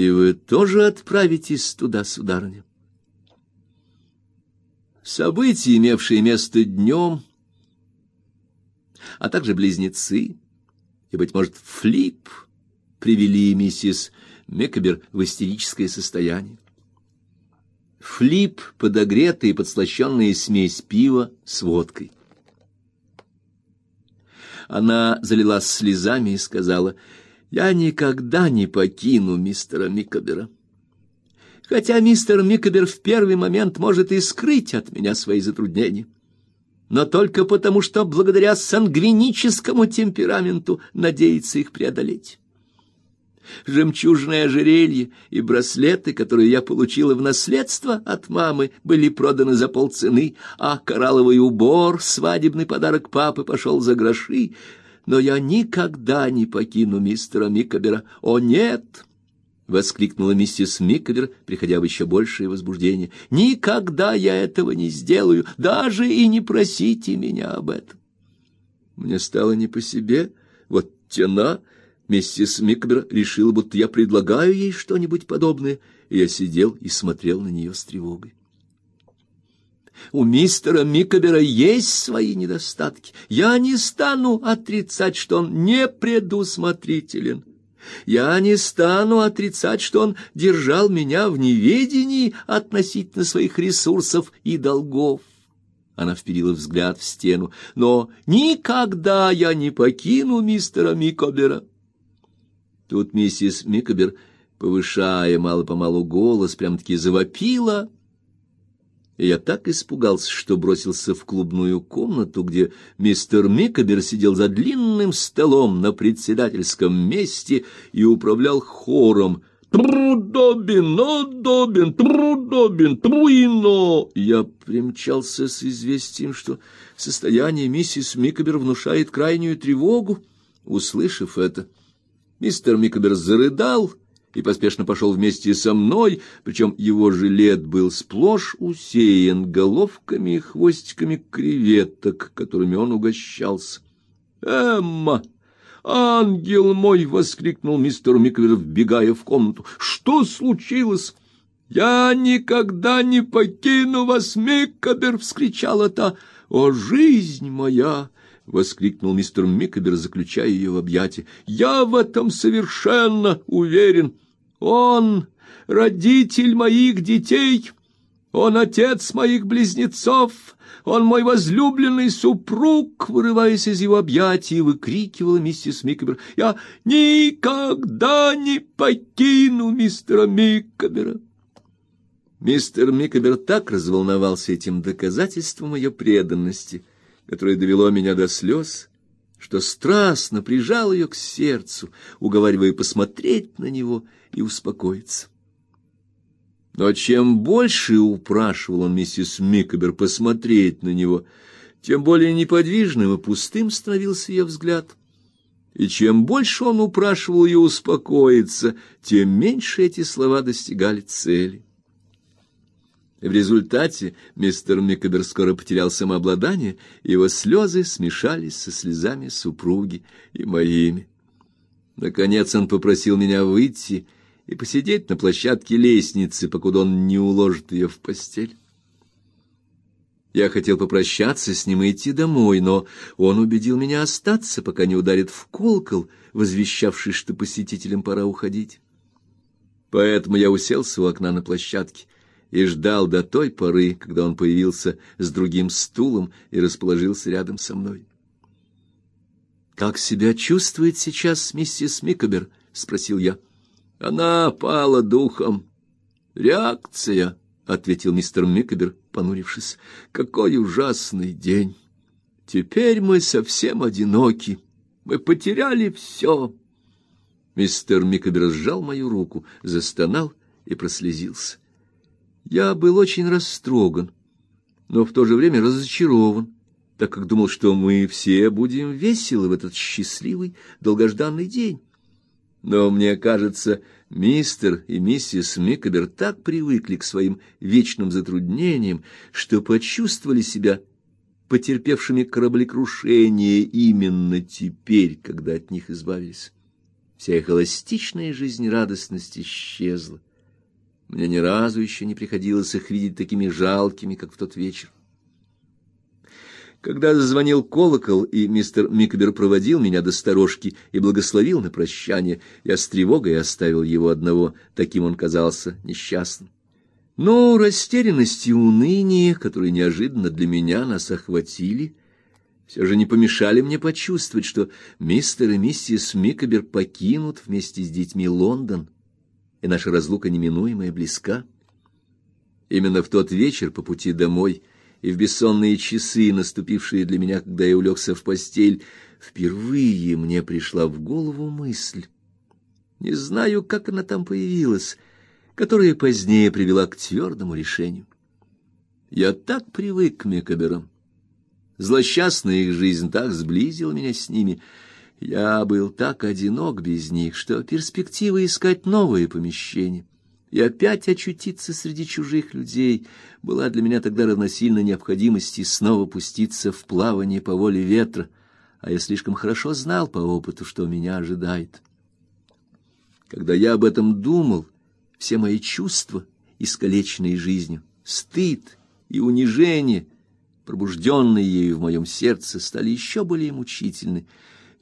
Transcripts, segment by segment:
И вы тоже отправитесь туда, сударыня. События, имевшие место днем, а также близнецы, и, быть может, флип, привели миссис Меккабер в истерическое состояние. Флип — подогретая и подслащенная смесь пива с водкой. Она залилась слезами и сказала, «Я никогда не покину мистера Микобера. Хотя мистер Микобер в первый момент может и скрыть от меня свои затруднения, но только потому, что благодаря сангвиническому темпераменту надеется их преодолеть. Жемчужное ожерелье и браслеты, которые я получила в наследство от мамы, были проданы за полцены, а коралловый убор, свадебный подарок папы, пошел за гроши. Но я никогда не покину мистера Микобера. О, нет! — воскликнула миссис Микобер, приходя в еще большее возбуждение. «Никогда я этого не сделаю, даже и не просите меня об этом». Мне стало не по себе, вот тена Миссис Микбер решила, будто я предлагаю ей что-нибудь подобное, я сидел и смотрел на нее с тревогой. У мистера Микобера есть свои недостатки. Я не стану отрицать, что он не предусмотрителен. Я не стану отрицать, что он держал меня в неведении относительно своих ресурсов и долгов. Она вперила взгляд в стену. Но никогда я не покину мистера Микобера. Тут миссис Микобер, повышая мало-помалу голос, прям-таки завопила. И я так испугался, что бросился в клубную комнату, где мистер Микобер сидел за длинным столом на председательском месте и управлял хором «Трудобин, Одобин, Трудобин, Труино!» Я примчался с известием, что состояние миссис Микобер внушает крайнюю тревогу. Услышав это, Мистер Микобер зарыдал и поспешно пошел вместе со мной, причем его жилет был сплошь усеян головками и хвостиками креветок, которыми он угощался. «Эмма! Ангел мой!» — воскликнул мистер Микобер, вбегая в комнату. «Что случилось?» «Я никогда не покину вас, Микобер!» — вскричала та. «О, жизнь моя!» — воскликнул мистер Микобер, заключая ее в объятия. «Я в этом совершенно уверен. Он — родитель моих детей, он отец моих близнецов, он мой возлюбленный супруг!» Вырываясь из его объятий, выкрикивала миссис Микобер. «Я никогда не покину мистера Микобера!» Мистер Микобер так разволновался этим доказательством ее преданности — которое довело меня до слез, что страстно прижал ее к сердцу, уговаривая посмотреть на него и успокоиться. Но чем больше упрашивал он миссис Микобер посмотреть на него, тем более неподвижным и пустым становился ее взгляд. И чем больше он упрашивал ее успокоиться, тем меньше эти слова достигали цели. В результате мистер Микобер скоро потерял самообладание, и его слезы смешались со слезами супруги и моими. Наконец он попросил меня выйти и посидеть на площадке лестницы, покуда он не уложит ее в постель. Я хотел попрощаться с ним и идти домой, но он убедил меня остаться, пока не ударит в колокол, возвещавший, что посетителям пора уходить. Поэтому я уселся у окна на площадке и ждал до той поры, когда он появился с другим стулом и расположился рядом со мной. Как себя чувствует сейчас миссис Микобер? спросил я. Она пала духом. Реакция, ответил мистер Микобер, понурившись. Какой ужасный день. Теперь мы совсем одиноки. Мы потеряли все. Мистер Микобер сжал мою руку, застонал и прослезился. Я был очень растроган, но в то же время разочарован, так как думал, что мы все будем веселы в этот счастливый, долгожданный день. Но мне кажется, мистер и миссис Микобер так привыкли к своим вечным затруднениям, что почувствовали себя потерпевшими кораблекрушение именно теперь, когда от них избавились. Вся их эластичная жизнерадостность исчезла. Мне ни разу еще не приходилось их видеть такими жалкими, как в тот вечер. Когда зазвонил колокол, и мистер Микбер проводил меня до сторожки и благословил на прощание, я с тревогой оставил его одного, таким он казался несчастным. Но растерянность и уныние, которые неожиданно для меня нас охватили, все же не помешали мне почувствовать, что мистер и миссис Микбер покинут вместе с детьми Лондон, и наша разлука неминуемая близка. Именно в тот вечер по пути домой и в бессонные часы, наступившие для меня, когда я улегся в постель, впервые мне пришла в голову мысль. Не знаю, как она там появилась, которая позднее привела к твердому решению. Я так привык к Мекаберам. Злосчастная их жизнь так сблизила меня с ними. Я был так одинок без них, что перспектива искать новые помещения и опять очутиться среди чужих людей была для меня тогда равносильна необходимости снова пуститься в плавание по воле ветра, а я слишком хорошо знал по опыту, что меня ожидает. Когда я об этом думал, все мои чувства, искалеченные жизнью, стыд и унижение, пробужденные ею в моем сердце, стали еще более мучительны,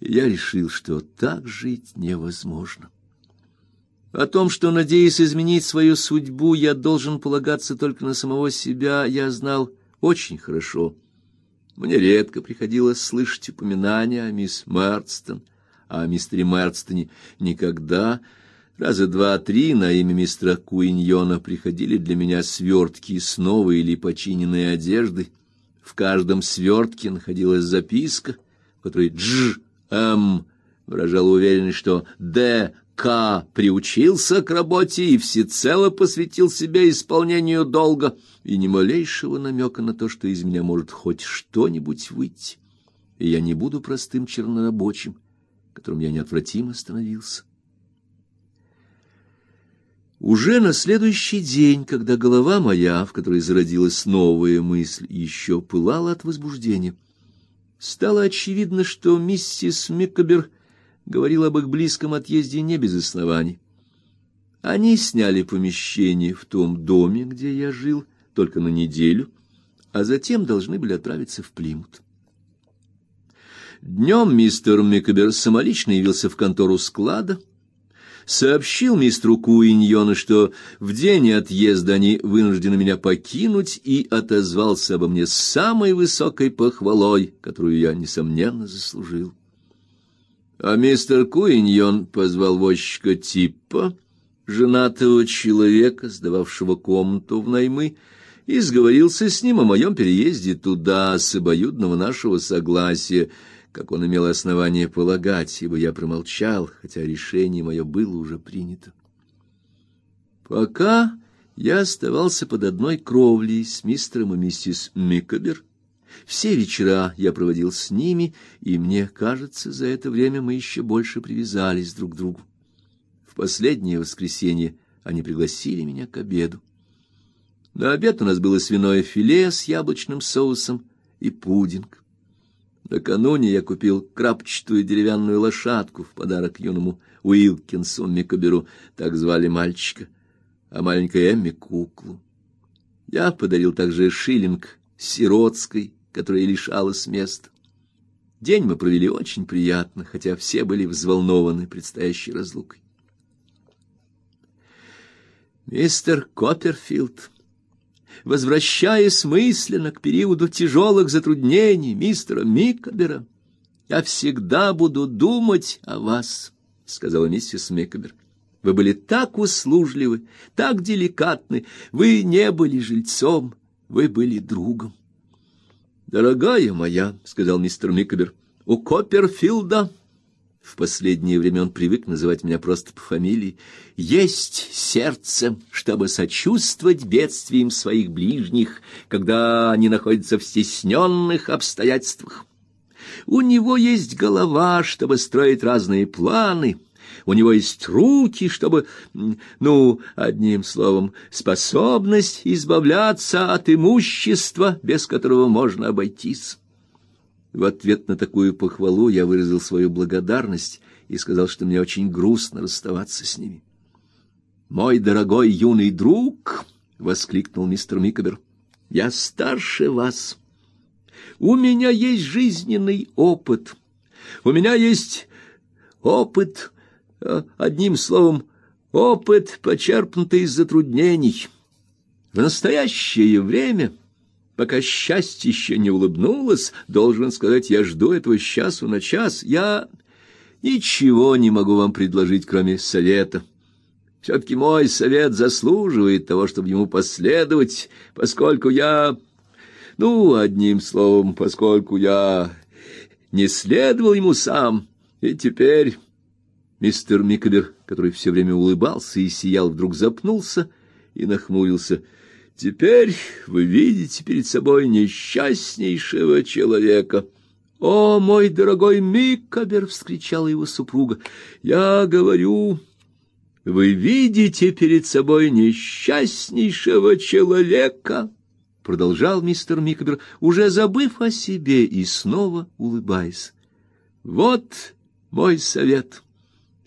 я решил, что так жить невозможно. О том, что, надеясь изменить свою судьбу, я должен полагаться только на самого себя, я знал очень хорошо. Мне редко приходилось слышать упоминания о мисс Мэрстон, а о мистере Мэрстоне никогда. Раза два-три на имя мистера Куиньона приходили для меня свертки с новой или починенной одеждой. В каждом свертке находилась записка, в которой Дж. М. выражал уверенность, что Д. К. приучился к работе и всецело посвятил себя исполнению долга, и ни малейшего намека на то, что из меня может хоть что-нибудь выйти, и я не буду простым чернорабочим, которым я неотвратимо становился. Уже на следующий день, когда голова моя, в которой зародилась новая мысль, еще пылала от возбуждения, стало очевидно, что миссис Миккобер говорил об их близком отъезде не без оснований. Они сняли помещение в том доме, где я жил, только на неделю, а затем должны были отправиться в Плимут. Днем мистер Микобер самолично явился в контору склада, сообщил мистеру Куиньону, что в день отъезда они вынуждены меня покинуть, и отозвался обо мне самой высокой похвалой, которую я, несомненно, заслужил. А мистер Куиньон позвал возчика Типпа, женатого человека, сдававшего комнату в наймы, и сговорился с ним о моем переезде туда с обоюдного нашего согласия, как он имел основание полагать, ибо я промолчал, хотя решение мое было уже принято. Пока я оставался под одной кровлей с мистером и миссис Микобер, все вечера я проводил с ними, и мне кажется, за это время мы еще больше привязались друг к другу. В последнее воскресенье они пригласили меня к обеду. На обед у нас было свиное филе с яблочным соусом и пудинг. Накануне я купил крапчатую деревянную лошадку в подарок юному Уилкинсу Микоберу, так звали мальчика, а маленькой Эмми куклу. Я подарил также шиллинг сиротской которая лишалась места. День мы провели очень приятно, хотя все были взволнованы предстоящей разлукой. Мистер Копперфилд, возвращаясь мысленно к периоду тяжелых затруднений мистера Микобера, я всегда буду думать о вас, сказала миссис Микобер. Вы были так услужливы, так деликатны, вы не были жильцом, вы были другом. Дорогая моя, сказал мистер Микобер, у Копперфилда в последнее время он привык называть меня просто по фамилии, есть сердце, чтобы сочувствовать бедствиям своих ближних, когда они находятся в стесненных обстоятельствах. У него есть голова, чтобы строить разные планы, у него есть руки, чтобы, ну, одним словом, способность избавляться от имущества, без которого можно обойтись. В ответ на такую похвалу я выразил свою благодарность и сказал, что мне очень грустно расставаться с ними. Мой дорогой юный друг, воскликнул мистер Микобер. Я старше вас. У меня есть жизненный опыт. У меня есть опыт, э, одним словом, опыт, почерпнутый из затруднений. В настоящее время, пока счастье еще не улыбнулось, должен сказать, я жду этого с часу на час. Я ничего не могу вам предложить, кроме совета. Все-таки мой совет заслуживает того, чтобы ему последовать, поскольку я... Ну, одним словом, поскольку я не следовал ему сам, и теперь... Мистер Микобер, который все время улыбался и сиял, вдруг запнулся и нахмурился. Теперь вы видите перед собой несчастнейшего человека. О, мой дорогой Микобер, вскричала его супруга. Я говорю, вы видите перед собой несчастнейшего человека, продолжал мистер Микобер, уже забыв о себе и снова улыбаясь. Вот мой совет.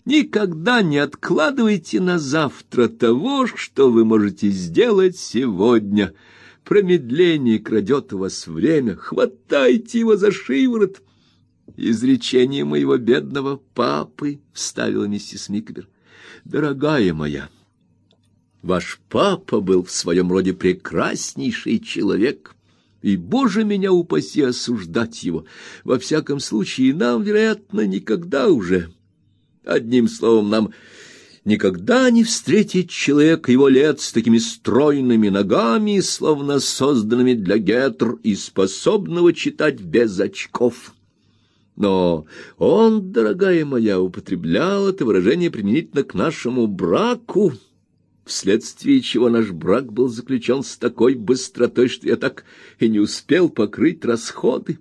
Никогда не откладывайте на завтра того, что вы можете сделать сегодня. Промедление крадет у вас время. Хватайте его за шиворот. Изречение моего бедного папы, вставила миссис Микбер. Дорогая моя, ваш папа был в своем роде прекраснейший человек. И, Боже меня упаси осуждать его. Во всяком случае, нам, вероятно, никогда уже Одним словом, нам никогда не встретить человека его лет с такими стройными ногами, словно созданными для гетр и способного читать без очков. Но он, дорогая моя, употреблял это выражение применительно к нашему браку, вследствие чего наш брак был заключен с такой быстротой, что я так и не успел покрыть расходы.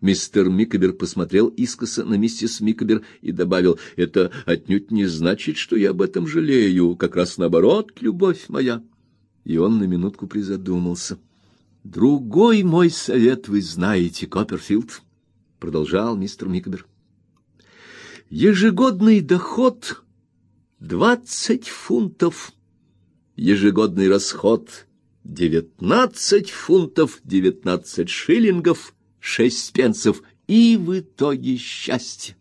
Мистер Микобер посмотрел искоса на миссис Микобер и добавил: "Это отнюдь не значит, что я об этом жалею, как раз наоборот, любовь моя". И он на минутку призадумался. "Другой мой совет вы знаете, Копперфилд", продолжал мистер Микобер. "Ежегодный доход двадцать фунтов, ежегодный расход девятнадцать фунтов девятнадцать шиллингов" шесть пенсов и в итоге счастье.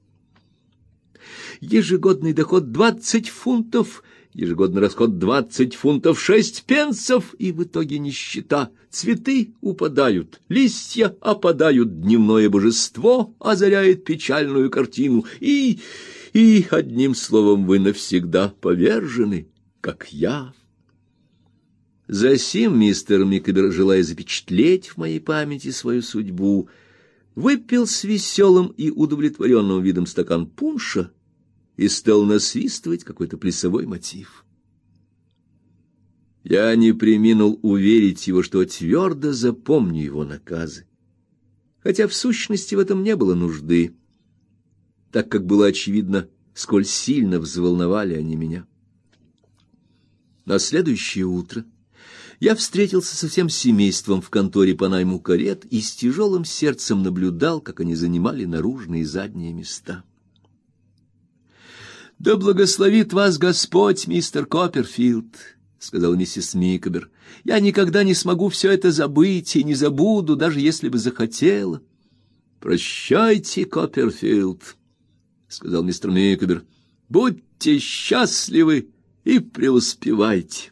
Ежегодный доход двадцать фунтов, ежегодный расход двадцать фунтов шесть пенсов и в итоге нищета. Цветы упадают, листья опадают, дневное божество озаряет печальную картину и и одним словом вы навсегда повержены, как я. Засим мистер Микобер, желая запечатлеть в моей памяти свою судьбу, выпил с веселым и удовлетворенным видом стакан пунша и стал насвистывать какой-то плясовой мотив. Я не преминул уверить его, что твердо запомню его наказы, хотя в сущности в этом не было нужды, так как было очевидно, сколь сильно взволновали они меня. На следующее утро я встретился со всем семейством в конторе по найму карет и с тяжелым сердцем наблюдал, как они занимали наружные и задние места. Да благословит вас Господь, мистер Копперфилд, сказала миссис Микобер. Я никогда не смогу все это забыть и не забуду, даже если бы захотела. Прощайте, Копперфилд, сказал мистер Микобер. Будьте счастливы и преуспевайте.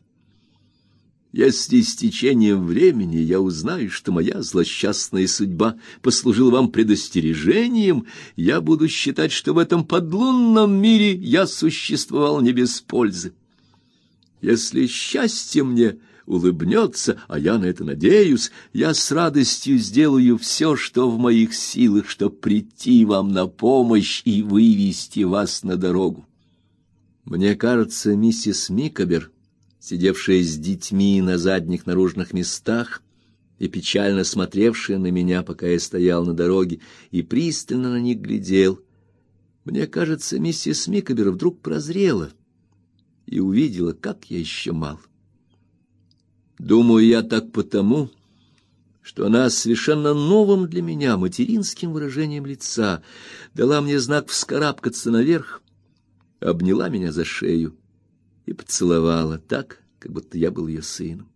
Если с течением времени я узнаю, что моя злосчастная судьба послужила вам предостережением, я буду считать, что в этом подлунном мире я существовал не без пользы. Если счастье мне улыбнется, а я на это надеюсь, я с радостью сделаю все, что в моих силах, чтобы прийти вам на помощь и вывести вас на дорогу. Мне кажется, миссис Микобер сидевшая с детьми на задних наружных местах и печально смотревшая на меня, пока я стоял на дороге и пристально на них глядел. Мне кажется, миссис Микобер вдруг прозрела и увидела, как я еще мал. Думаю, я так потому, что она совершенно новым для меня материнским выражением лица дала мне знак вскарабкаться наверх, обняла меня за шею и поцеловала так, как будто я был ее сыном.